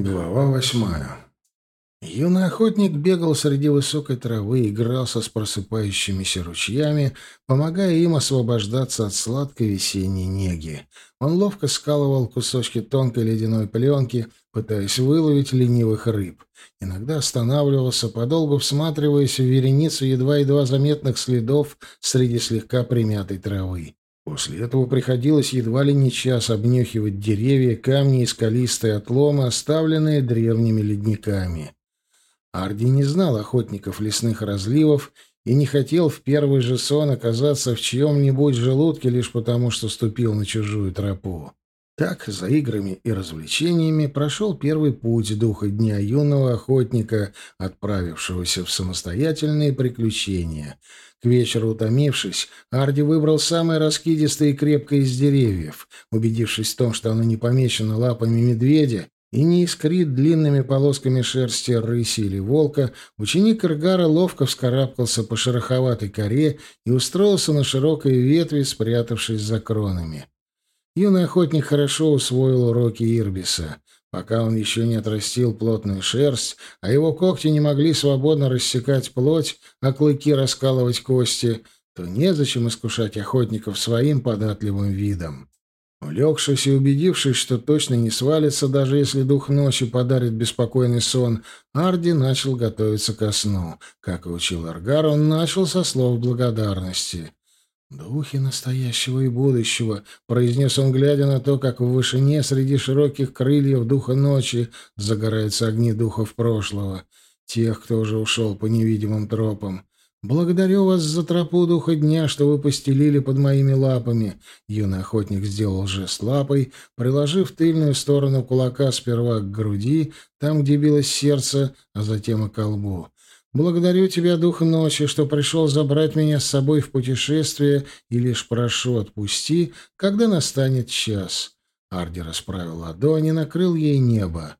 Глава восьмая. Юный охотник бегал среди высокой травы, игрался с просыпающимися ручьями, помогая им освобождаться от сладкой весенней неги. Он ловко скалывал кусочки тонкой ледяной пленки, пытаясь выловить ленивых рыб. Иногда останавливался, подолгу всматриваясь в вереницу едва-едва заметных следов среди слегка примятой травы. После этого приходилось едва ли не час обнюхивать деревья, камни и скалистые отломы, оставленные древними ледниками. Арди не знал охотников лесных разливов и не хотел в первый же сон оказаться в чьем-нибудь желудке лишь потому, что ступил на чужую тропу. Так, за играми и развлечениями прошел первый путь духа дня юного охотника, отправившегося в самостоятельные приключения. К вечеру утомившись, Арди выбрал самое раскидистое и крепкое из деревьев. Убедившись в том, что оно не помечено лапами медведя и не искрит длинными полосками шерсти рыси или волка, ученик Иргара ловко вскарабкался по шероховатой коре и устроился на широкой ветви, спрятавшись за кронами. Юный охотник хорошо усвоил уроки Ирбиса. Пока он еще не отрастил плотную шерсть, а его когти не могли свободно рассекать плоть, а клыки раскалывать кости, то незачем искушать охотников своим податливым видом. Улегшись и убедившись, что точно не свалится, даже если дух ночи подарит беспокойный сон, Арди начал готовиться ко сну. Как и учил Аргар, он начал со слов благодарности. «Духи настоящего и будущего», — произнес он, глядя на то, как в вышине среди широких крыльев духа ночи загораются огни духов прошлого, тех, кто уже ушел по невидимым тропам. «Благодарю вас за тропу духа дня, что вы постелили под моими лапами». Юный охотник сделал жест лапой, приложив тыльную сторону кулака сперва к груди, там, где билось сердце, а затем и к колбу. Благодарю тебя, дух ночи, что пришел забрать меня с собой в путешествие, и лишь прошу, отпусти, когда настанет час». Арди расправил ладони, накрыл ей небо.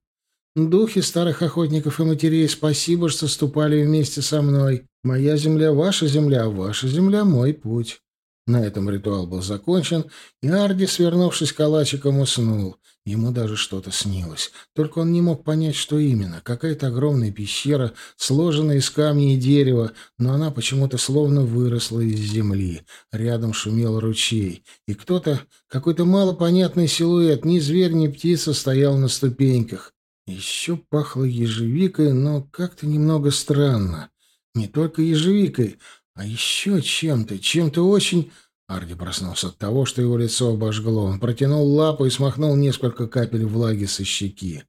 «Духи старых охотников и матерей, спасибо, что ступали вместе со мной. Моя земля — ваша земля, а ваша земля — мой путь». На этом ритуал был закончен, и Арди, свернувшись калачиком, уснул. Ему даже что-то снилось. Только он не мог понять, что именно. Какая-то огромная пещера, сложенная из камня и дерева, но она почему-то словно выросла из земли. Рядом шумел ручей. И кто-то, какой-то малопонятный силуэт, ни зверь, ни птица, стоял на ступеньках. Еще пахло ежевикой, но как-то немного странно. Не только ежевикой, а еще чем-то, чем-то очень... Арди проснулся от того, что его лицо обожгло. Он протянул лапу и смахнул несколько капель влаги со щеки.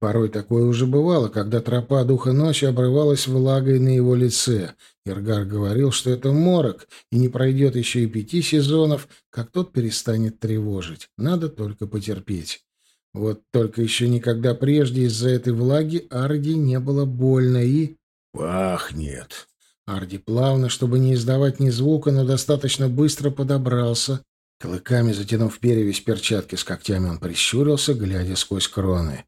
Порой такое уже бывало, когда тропа духа ночи обрывалась влагой на его лице. Иргар говорил, что это морок, и не пройдет еще и пяти сезонов, как тот перестанет тревожить. Надо только потерпеть. Вот только еще никогда прежде из-за этой влаги Арди не было больно и... «Пахнет!» Арди плавно, чтобы не издавать ни звука, но достаточно быстро подобрался. Клыками затянув перевязь перчатки с когтями, он прищурился, глядя сквозь кроны.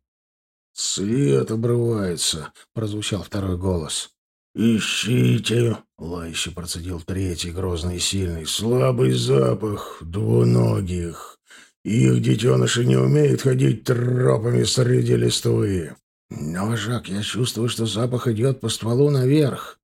«Свет обрывается», — прозвучал второй голос. «Ищите!» — лающе процедил третий, грозный и сильный. «Слабый запах двуногих. Их детеныши не умеют ходить тропами среди листвы». «Но, вожак, я чувствую, что запах идет по стволу наверх».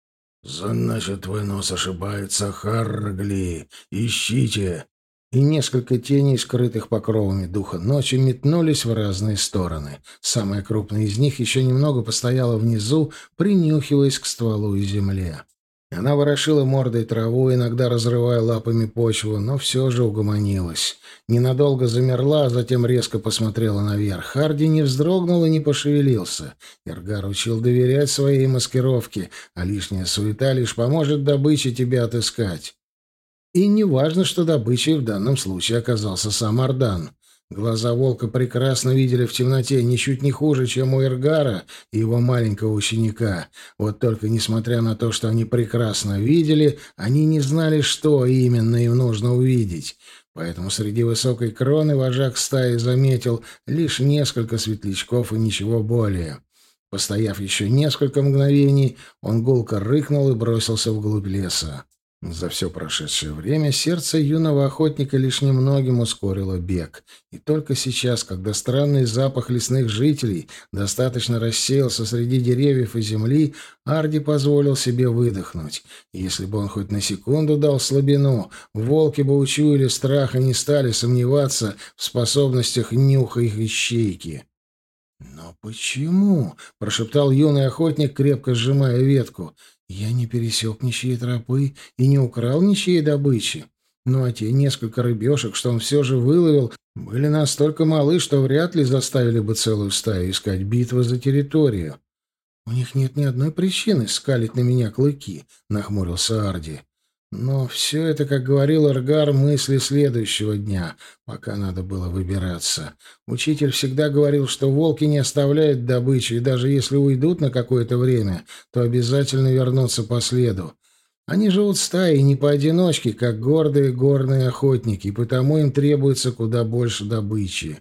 «Значит, твой нос ошибается, Харгли. Ищите!» И несколько теней, скрытых покровами духа ночи, метнулись в разные стороны. Самая крупная из них еще немного постояла внизу, принюхиваясь к стволу и земле. Она ворошила мордой траву, иногда разрывая лапами почву, но все же угомонилась. Ненадолго замерла, а затем резко посмотрела наверх. Харди не вздрогнул и не пошевелился. Иргар учил доверять своей маскировке, а лишняя суета лишь поможет добыче тебя отыскать. И не важно, что добычей в данном случае оказался сам Ардан. Глаза волка прекрасно видели в темноте ничуть не хуже, чем у Эргара и его маленького ученика. Вот только, несмотря на то, что они прекрасно видели, они не знали, что именно им нужно увидеть. Поэтому среди высокой кроны вожак стаи заметил лишь несколько светлячков и ничего более. Постояв еще несколько мгновений, он гулко рыкнул и бросился вглубь леса. За все прошедшее время сердце юного охотника лишь немногим ускорило бег. И только сейчас, когда странный запах лесных жителей достаточно рассеялся среди деревьев и земли, Арди позволил себе выдохнуть. Если бы он хоть на секунду дал слабину, волки бы учуяли страх и не стали сомневаться в способностях нюха их ищейки. «Но почему?» — прошептал юный охотник, крепко сжимая ветку — я не пересек ничьей тропы и не украл ничьей добычи. Ну а те несколько рыбешек, что он все же выловил, были настолько малы, что вряд ли заставили бы целую стаю искать битвы за территорию. «У них нет ни одной причины скалить на меня клыки», — нахмурился Арди. Но все это, как говорил Эргар, мысли следующего дня, пока надо было выбираться. Учитель всегда говорил, что волки не оставляют добычу, и даже если уйдут на какое-то время, то обязательно вернутся по следу. Они живут стаей не поодиночке, как гордые горные охотники, и потому им требуется куда больше добычи.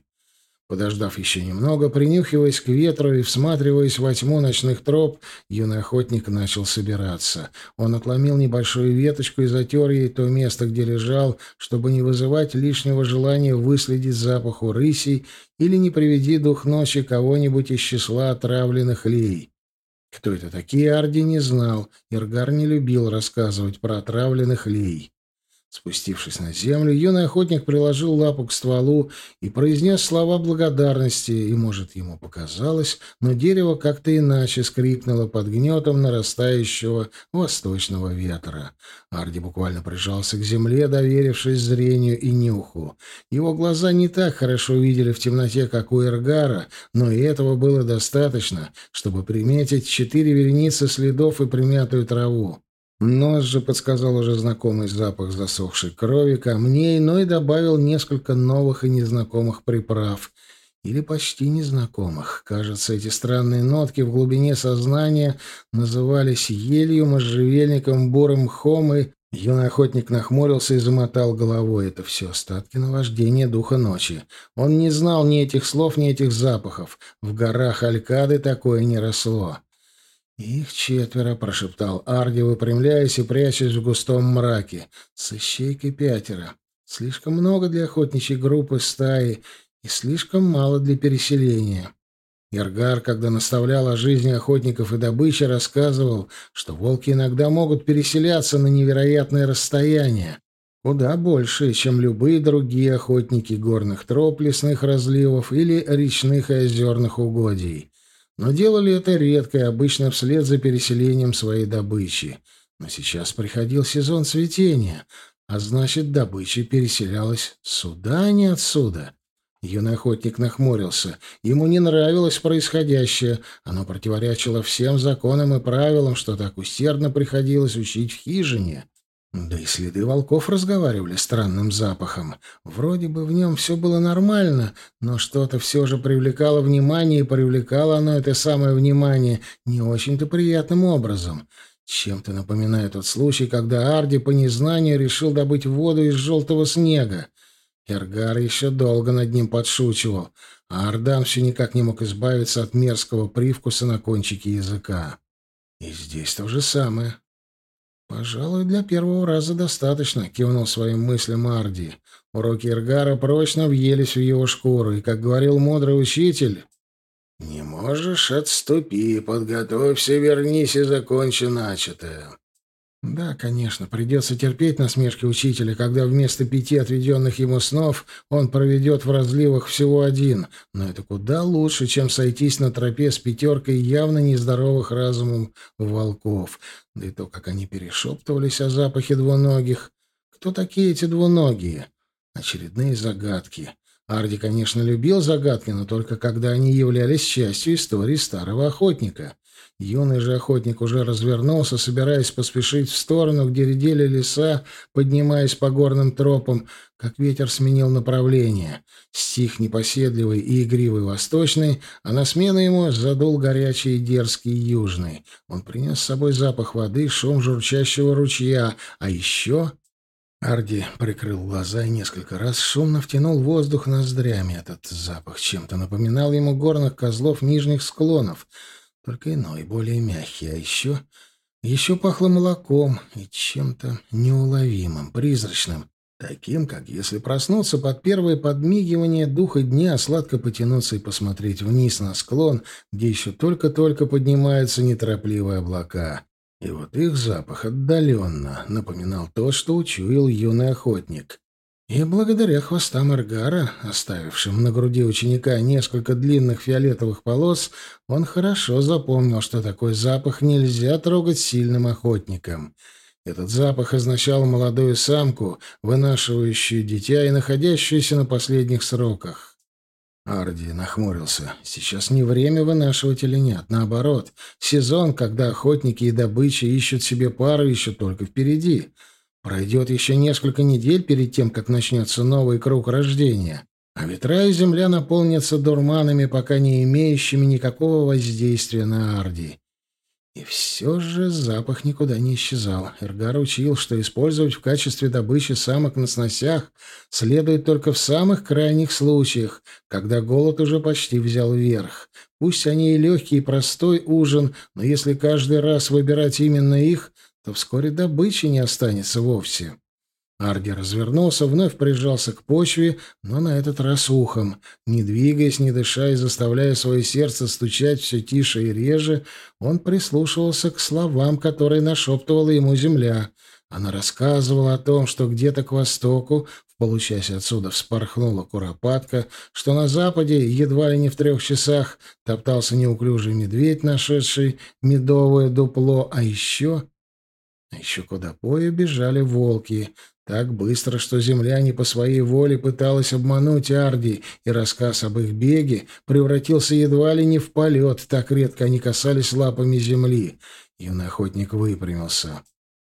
Подождав еще немного, принюхиваясь к ветру и всматриваясь во тьму ночных троп, юный охотник начал собираться. Он отломил небольшую веточку и затер ей то место, где лежал, чтобы не вызывать лишнего желания выследить запаху рысей или не приведи дух ночи кого-нибудь из числа отравленных лей. Кто это такие, Арди не знал. Иргар не любил рассказывать про отравленных лей. Спустившись на землю, юный охотник приложил лапу к стволу и произнес слова благодарности, и, может, ему показалось, но дерево как-то иначе скрипнуло под гнетом нарастающего восточного ветра. Арди буквально прижался к земле, доверившись зрению и нюху. Его глаза не так хорошо видели в темноте, как у Эргара, но и этого было достаточно, чтобы приметить четыре вереницы следов и примятую траву. Нос же подсказал уже знакомый запах засохшей крови, камней, но и добавил несколько новых и незнакомых приправ. Или почти незнакомых. Кажется, эти странные нотки в глубине сознания назывались елью, можжевельником, бурым мхом и... Юный охотник нахмурился и замотал головой. Это все остатки наваждения духа ночи. Он не знал ни этих слов, ни этих запахов. В горах Алькады такое не росло. «Их четверо», — прошептал Арди, выпрямляясь и прячась в густом мраке. «С ищейкой пятеро. Слишком много для охотничьей группы стаи и слишком мало для переселения». Иргар, когда наставлял о жизни охотников и добычи, рассказывал, что волки иногда могут переселяться на невероятные расстояния, куда больше, чем любые другие охотники горных троп, лесных разливов или речных и озерных угодий. Но делали это редко и обычно вслед за переселением своей добычи. Но сейчас приходил сезон цветения, а значит, добыча переселялась сюда, а не отсюда. Юный охотник нахмурился. Ему не нравилось происходящее. Оно противоречило всем законам и правилам, что так усердно приходилось учить в хижине. Да и следы волков разговаривали странным запахом. Вроде бы в нем все было нормально, но что-то все же привлекало внимание, и привлекало оно это самое внимание не очень-то приятным образом. Чем-то напоминает тот случай, когда Арди по незнанию решил добыть воду из желтого снега. Эргар еще долго над ним подшучивал, а Ардан все никак не мог избавиться от мерзкого привкуса на кончике языка. И здесь то же самое. «Пожалуй, для первого раза достаточно», — кивнул своим мыслям Арди. Уроки Иргара прочно въелись в его шкуру, и, как говорил мудрый учитель, «Не можешь — отступи, подготовься, вернись и закончи начатое». Да, конечно, придется терпеть насмешки учителя, когда вместо пяти отведенных ему снов он проведет в разливах всего один, но это куда лучше, чем сойтись на тропе с пятеркой явно нездоровых разумом волков. Да и то, как они перешептывались о запахе двуногих. Кто такие эти двуногие? Очередные загадки. Арди, конечно, любил загадки, но только когда они являлись частью истории старого охотника. Юный же охотник уже развернулся, собираясь поспешить в сторону, где редели леса, поднимаясь по горным тропам, как ветер сменил направление. Стих непоседливый и игривый восточный, а на смену ему задул горячий и дерзкий южный. Он принес с собой запах воды, шум журчащего ручья, а еще... Арди прикрыл глаза и несколько раз шумно втянул воздух ноздрями. Этот запах чем-то напоминал ему горных козлов нижних склонов — только иной, более мягкий. А еще Еще пахло молоком и чем-то неуловимым, призрачным, таким, как если проснуться под первое подмигивание духа дня, сладко потянуться и посмотреть вниз на склон, где еще только-только поднимаются неторопливые облака. И вот их запах отдаленно напоминал то, что учуял юный охотник. И благодаря хвостам Эргара, оставившим на груди ученика несколько длинных фиолетовых полос, он хорошо запомнил, что такой запах нельзя трогать сильным охотником. Этот запах означал молодую самку, вынашивающую дитя и находящуюся на последних сроках. Арди нахмурился. Сейчас не время вынашивать или нет. Наоборот, сезон, когда охотники и добыча ищут себе пару, еще только впереди — Пройдет еще несколько недель перед тем, как начнется новый круг рождения, а ветра и земля наполнятся дурманами, пока не имеющими никакого воздействия на Арди. И все же запах никуда не исчезал. Эргар учил, что использовать в качестве добычи самок на сносях следует только в самых крайних случаях, когда голод уже почти взял верх. Пусть они и легкий, и простой ужин, но если каждый раз выбирать именно их, то вскоре добычи не останется вовсе. Арди развернулся, вновь прижался к почве, но на этот раз ухом. Не двигаясь, не дыша и заставляя свое сердце стучать все тише и реже, он прислушивался к словам, которые нашептывала ему земля. Она рассказывала о том, что где-то к востоку, в получасе отсюда вспорхнула куропатка, что на западе, едва ли не в трех часах, топтался неуклюжий медведь, нашедший медовое дупло, а еще еще куда пою бежали волки. Так быстро, что земля не по своей воле пыталась обмануть Арди, и рассказ об их беге превратился едва ли не в полет, так редко они касались лапами земли. Юный охотник выпрямился.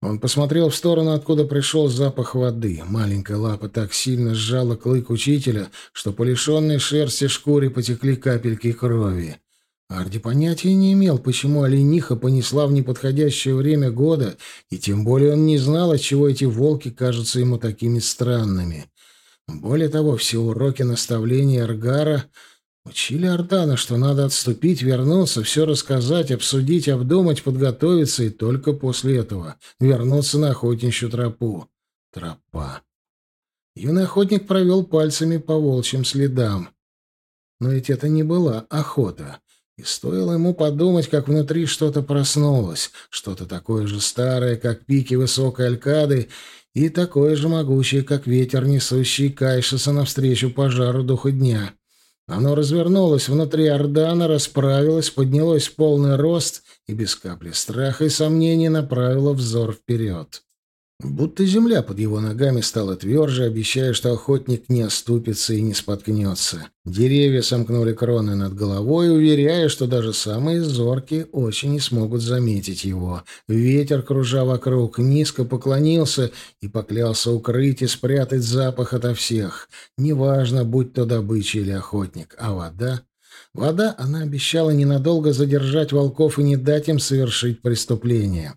Он посмотрел в сторону, откуда пришел запах воды. Маленькая лапа так сильно сжала клык учителя, что по лишенной шерсти шкуре потекли капельки крови. Арди понятия не имел, почему олениха понесла в неподходящее время года, и тем более он не знал, отчего эти волки кажутся ему такими странными. Более того, все уроки наставления Аргара учили Ардана, что надо отступить, вернуться, все рассказать, обсудить, обдумать, подготовиться, и только после этого вернуться на охотничью тропу. Тропа. Юный охотник провел пальцами по волчьим следам. Но ведь это не была охота. И стоило ему подумать, как внутри что-то проснулось, что-то такое же старое, как пики высокой алькады, и такое же могучее, как ветер, несущий Кайшеса навстречу пожару духа дня. Оно развернулось внутри Ордана, расправилось, поднялось в полный рост и без капли страха и сомнений направило взор вперед. Будто земля под его ногами стала тверже, обещая, что охотник не оступится и не споткнется. Деревья сомкнули кроны над головой, уверяя, что даже самые зоркие очень не смогут заметить его. Ветер, кружа вокруг, низко поклонился и поклялся укрыть и спрятать запах ото всех. Неважно, будь то добыча или охотник, а вода... Вода, она обещала ненадолго задержать волков и не дать им совершить преступление.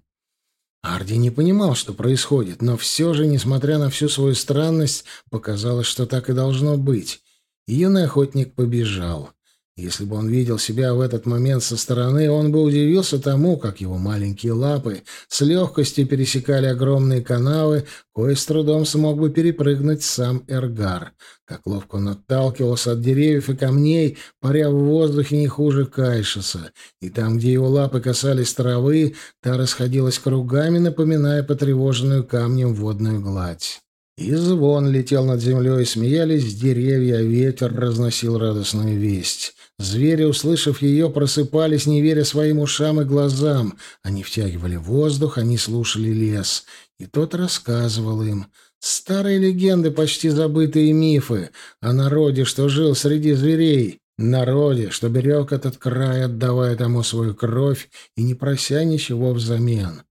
Арди не понимал, что происходит, но все же, несмотря на всю свою странность, показалось, что так и должно быть. Юный охотник побежал. Если бы он видел себя в этот момент со стороны, он бы удивился тому, как его маленькие лапы с легкостью пересекали огромные канавы, кое с трудом смог бы перепрыгнуть сам Эргар. Как ловко он отталкивался от деревьев и камней, паря в воздухе не хуже Кайшеса. И там, где его лапы касались травы, та расходилась кругами, напоминая потревоженную камнем водную гладь. И звон летел над землей, смеялись деревья, ветер разносил радостную весть. Звери, услышав ее, просыпались, не веря своим ушам и глазам. Они втягивали воздух, они слушали лес. И тот рассказывал им. Старые легенды, почти забытые мифы о народе, что жил среди зверей. Народе, что берег этот край, отдавая тому свою кровь и не прося ничего взамен.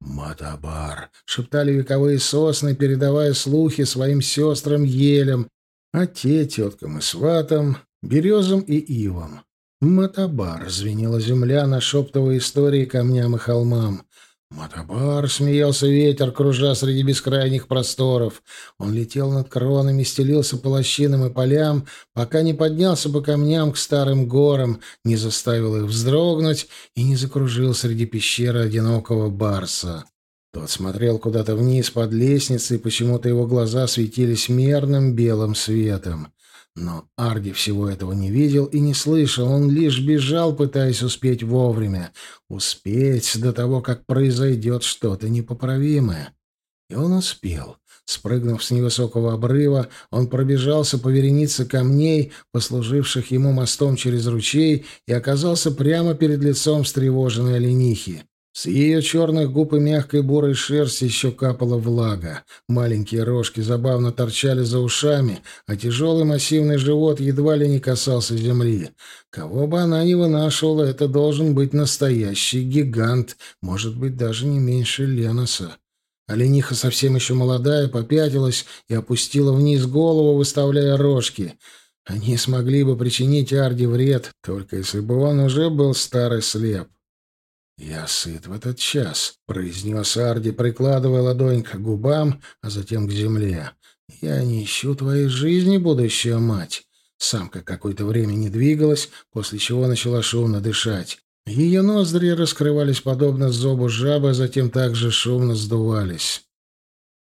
«Матабар!» — шептали вековые сосны, передавая слухи своим сестрам-елям, а те теткам и сватам, березам и ивам. Матабар звенела земля, нашептывая истории камням и холмам. Матабар смеялся ветер, кружа среди бескрайних просторов. Он летел над кронами, стелился по лощинам и полям, пока не поднялся по камням к старым горам, не заставил их вздрогнуть и не закружил среди пещеры одинокого барса. Тот смотрел куда-то вниз под лестницей, и почему-то его глаза светились мерным белым светом. Но Арди всего этого не видел и не слышал, он лишь бежал, пытаясь успеть вовремя. Успеть до того, как произойдет что-то непоправимое. И он успел. Спрыгнув с невысокого обрыва, он пробежался по веренице камней, послуживших ему мостом через ручей, и оказался прямо перед лицом встревоженной оленихи. С ее черных губ и мягкой бурой шерсти еще капала влага. Маленькие рожки забавно торчали за ушами, а тяжелый массивный живот едва ли не касался земли. Кого бы она ни вынашивала, это должен быть настоящий гигант, может быть, даже не меньше Леноса. Олениха совсем еще молодая, попятилась и опустила вниз голову, выставляя рожки. Они смогли бы причинить Арди вред, только если бы он уже был старый слеп. «Я сыт в этот час», — произнес Арди, прикладывая ладонь к губам, а затем к земле. «Я не ищу твоей жизни, будущая мать». Самка какое-то время не двигалась, после чего начала шумно дышать. Ее ноздри раскрывались подобно зобу жабы, а затем также шумно сдувались.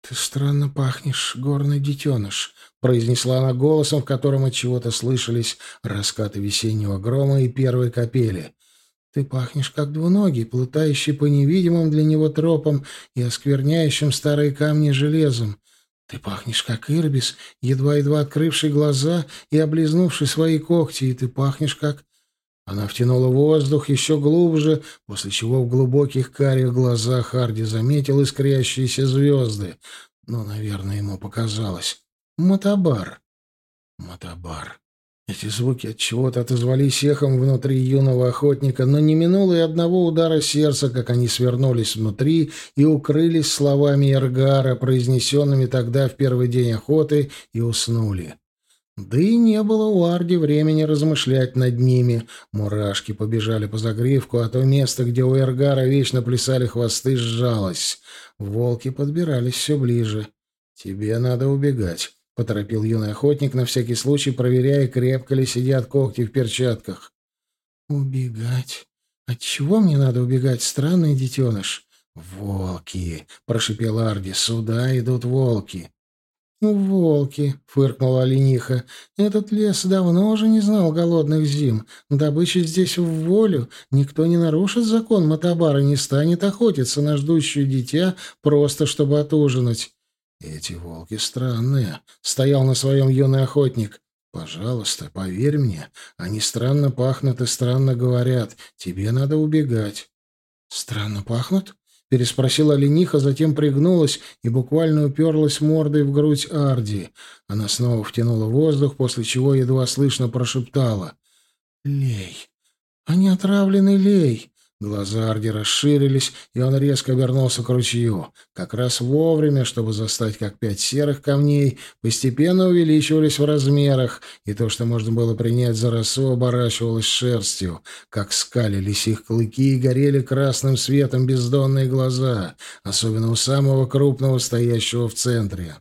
«Ты странно пахнешь, горный детеныш», — произнесла она голосом, в котором от чего-то слышались раскаты весеннего грома и первой капели. Ты пахнешь, как двуногий, плутающий по невидимым для него тропам и оскверняющим старые камни железом. Ты пахнешь, как Ирбис, едва-едва открывший глаза и облизнувший свои когти, и ты пахнешь, как... Она втянула воздух еще глубже, после чего в глубоких карих глазах Харди заметил искрящиеся звезды. Ну, наверное, ему показалось. Матабар. Матабар. Эти звуки от чего-то отозвались эхом внутри юного охотника, но не минуло и одного удара сердца, как они свернулись внутри и укрылись словами Эргара, произнесенными тогда в первый день охоты, и уснули. Да и не было у Арди времени размышлять над ними. Мурашки побежали по загривку, а то место, где у Эргара вечно плясали хвосты, сжалось. Волки подбирались все ближе. «Тебе надо убегать», поторопил юный охотник, на всякий случай проверяя, крепко ли сидят когти в перчатках. «Убегать? От чего мне надо убегать, странный детеныш?» «Волки!» — прошипел Арди. «Сюда идут волки!» «Волки!» — фыркнула олениха. «Этот лес давно уже не знал голодных зим. Добыча здесь в волю. Никто не нарушит закон Матабара, не станет охотиться на ждущую дитя, просто чтобы отужинать. Эти волки странные. Стоял на своем юный охотник. Пожалуйста, поверь мне, они странно пахнут и странно говорят. Тебе надо убегать. Странно пахнут? Переспросила лениха, затем пригнулась и буквально уперлась мордой в грудь Арди. Она снова втянула воздух, после чего едва слышно прошептала. «Лей! Они отравленный лей! Глаза Арди расширились, и он резко обернулся к ручью. Как раз вовремя, чтобы застать, как пять серых камней постепенно увеличивались в размерах, и то, что можно было принять за росу, оборачивалось шерстью, как скалились их клыки и горели красным светом бездонные глаза, особенно у самого крупного, стоящего в центре.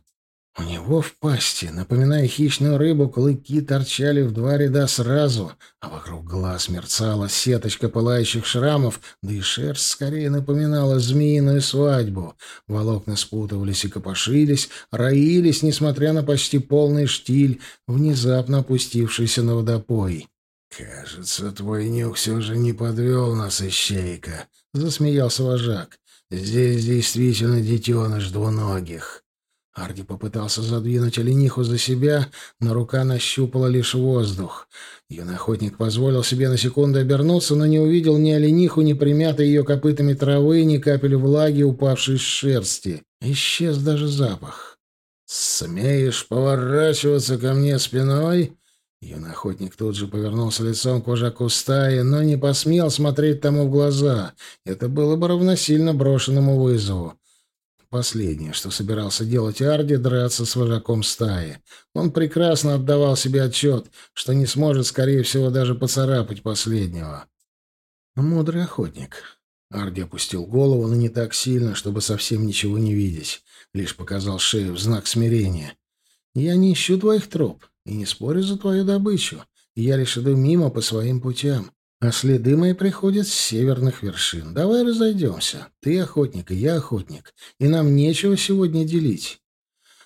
У него в пасти, напоминая хищную рыбу, клыки торчали в два ряда сразу, а вокруг глаз мерцала сеточка пылающих шрамов, да и шерсть скорее напоминала змеиную свадьбу. Волокна спутывались и копошились, роились, несмотря на почти полный штиль, внезапно опустившийся на водопой. «Кажется, твой нюх все же не подвел нас, ищейка», — засмеялся вожак. «Здесь действительно детеныш двуногих». Арди попытался задвинуть олениху за себя, но рука нащупала лишь воздух. Юный позволил себе на секунду обернуться, но не увидел ни олениху, ни примятой ее копытами травы, ни капель влаги, упавшей с шерсти. Исчез даже запах. «Смеешь поворачиваться ко мне спиной?» Юный тут же повернулся лицом к вожаку стаи, но не посмел смотреть тому в глаза. Это было бы равносильно брошенному вызову. Последнее, что собирался делать Арди, драться с вожаком стаи. Он прекрасно отдавал себе отчет, что не сможет, скорее всего, даже поцарапать последнего. Мудрый охотник. Арди опустил голову, но не так сильно, чтобы совсем ничего не видеть. Лишь показал шею в знак смирения. «Я не ищу твоих троп и не спорю за твою добычу. Я лишь иду мимо по своим путям. А следы мои приходят с северных вершин. Давай разойдемся. Ты охотник, и я охотник. И нам нечего сегодня делить».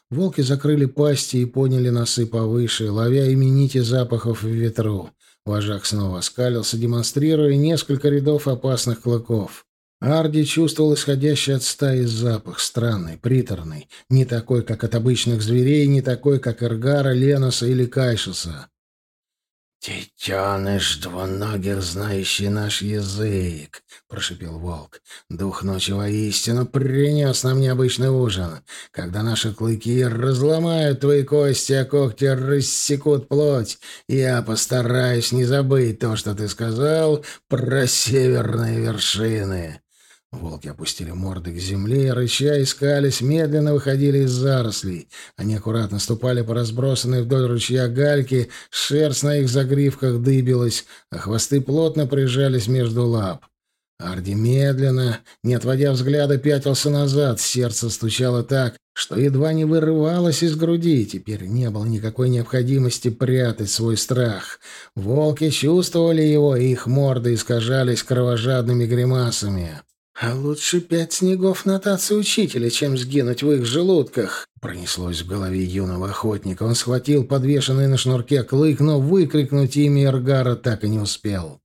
Волки закрыли пасти и поняли носы повыше, ловя имените запахов в ветру. Вожак снова оскалился, демонстрируя несколько рядов опасных клыков. Арди чувствовал исходящий от стаи запах, странный, приторный, не такой, как от обычных зверей, не такой, как Эргара, Леноса или Кайшуса. «Детеныш двуногих, знающий наш язык», — прошипел волк. «Дух ночи воистину принес нам необычный ужин. Когда наши клыки разломают твои кости, а когти рассекут плоть, я постараюсь не забыть то, что ты сказал про северные вершины». Волки опустили морды к земле, рыча искались, медленно выходили из зарослей. Они аккуратно ступали по разбросанной вдоль ручья гальке, шерсть на их загривках дыбилась, а хвосты плотно прижались между лап. Арди медленно, не отводя взгляда, пятился назад. Сердце стучало так, что едва не вырывалось из груди. Теперь не было никакой необходимости прятать свой страх. Волки чувствовали его, и их морды искажались кровожадными гримасами. «А лучше пять снегов нотации учителя, чем сгинуть в их желудках», — пронеслось в голове юного охотника. Он схватил подвешенный на шнурке клык, но выкрикнуть имя Эргара так и не успел.